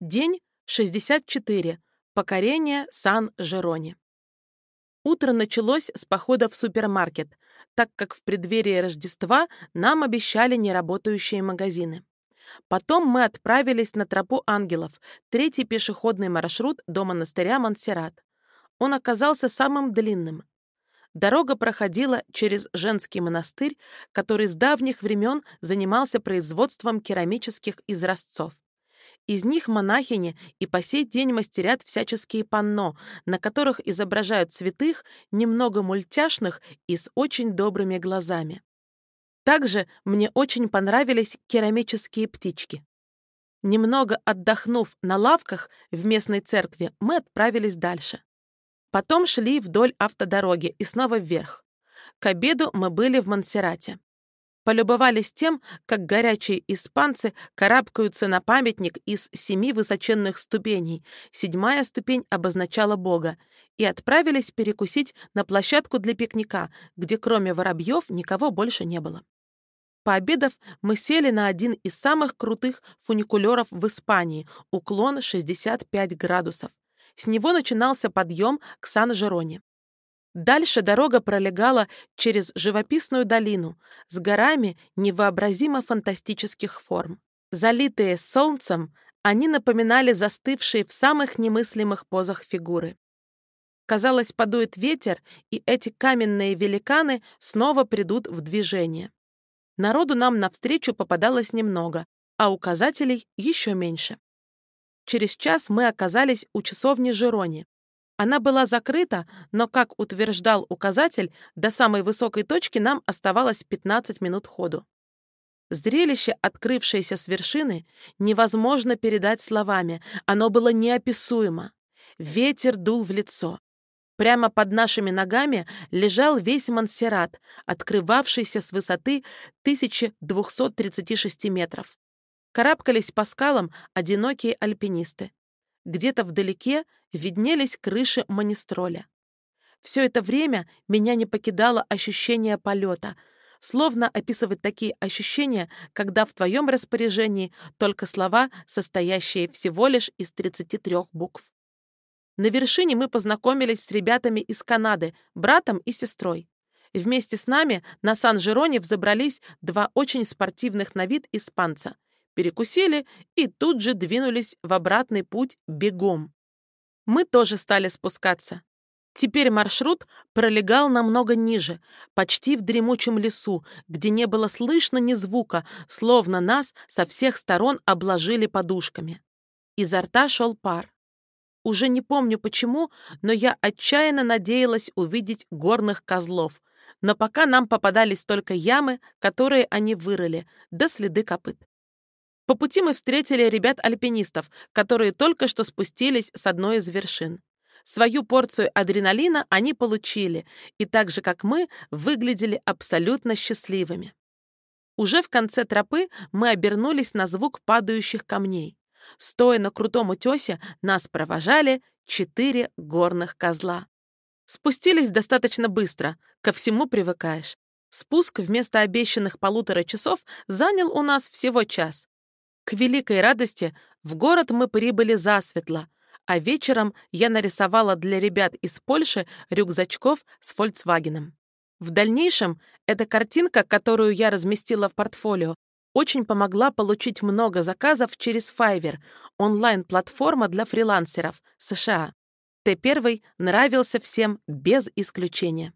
День 64. Покорение Сан-Жерони. Утро началось с похода в супермаркет, так как в преддверии Рождества нам обещали неработающие магазины. Потом мы отправились на тропу ангелов, третий пешеходный маршрут до монастыря Монсеррат. Он оказался самым длинным. Дорога проходила через женский монастырь, который с давних времен занимался производством керамических изразцов. Из них монахини и по сей день мастерят всяческие панно, на которых изображают святых, немного мультяшных и с очень добрыми глазами. Также мне очень понравились керамические птички. Немного отдохнув на лавках в местной церкви, мы отправились дальше. Потом шли вдоль автодороги и снова вверх. К обеду мы были в Монсеррате полюбовались тем, как горячие испанцы карабкаются на памятник из семи высоченных ступеней, седьмая ступень обозначала Бога, и отправились перекусить на площадку для пикника, где кроме воробьев никого больше не было. Пообедав, мы сели на один из самых крутых фуникулеров в Испании, уклон 65 градусов. С него начинался подъем к Сан-Жероне. Дальше дорога пролегала через живописную долину с горами невообразимо фантастических форм. Залитые солнцем, они напоминали застывшие в самых немыслимых позах фигуры. Казалось, подует ветер, и эти каменные великаны снова придут в движение. Народу нам навстречу попадалось немного, а указателей еще меньше. Через час мы оказались у часовни Жирони. Она была закрыта, но, как утверждал указатель, до самой высокой точки нам оставалось 15 минут ходу. Зрелище, открывшееся с вершины, невозможно передать словами, оно было неописуемо. Ветер дул в лицо. Прямо под нашими ногами лежал весь Монсеррат, открывавшийся с высоты 1236 метров. Карабкались по скалам одинокие альпинисты. Где-то вдалеке виднелись крыши манистроля. Все это время меня не покидало ощущение полета, словно описывать такие ощущения, когда в твоем распоряжении только слова, состоящие всего лишь из 33 букв. На вершине мы познакомились с ребятами из Канады, братом и сестрой. Вместе с нами на Сан-Жероне взобрались два очень спортивных на вид испанца — перекусили и тут же двинулись в обратный путь бегом. Мы тоже стали спускаться. Теперь маршрут пролегал намного ниже, почти в дремучем лесу, где не было слышно ни звука, словно нас со всех сторон обложили подушками. Изо рта шел пар. Уже не помню почему, но я отчаянно надеялась увидеть горных козлов. Но пока нам попадались только ямы, которые они вырыли, да следы копыт. По пути мы встретили ребят-альпинистов, которые только что спустились с одной из вершин. Свою порцию адреналина они получили, и так же, как мы, выглядели абсолютно счастливыми. Уже в конце тропы мы обернулись на звук падающих камней. Стоя на крутом утесе, нас провожали четыре горных козла. Спустились достаточно быстро, ко всему привыкаешь. Спуск вместо обещанных полутора часов занял у нас всего час. К великой радости в город мы прибыли засветло, а вечером я нарисовала для ребят из Польши рюкзачков с Volkswagen. В дальнейшем эта картинка, которую я разместила в портфолио, очень помогла получить много заказов через Fiverr, онлайн-платформа для фрилансеров США. Т1 нравился всем без исключения.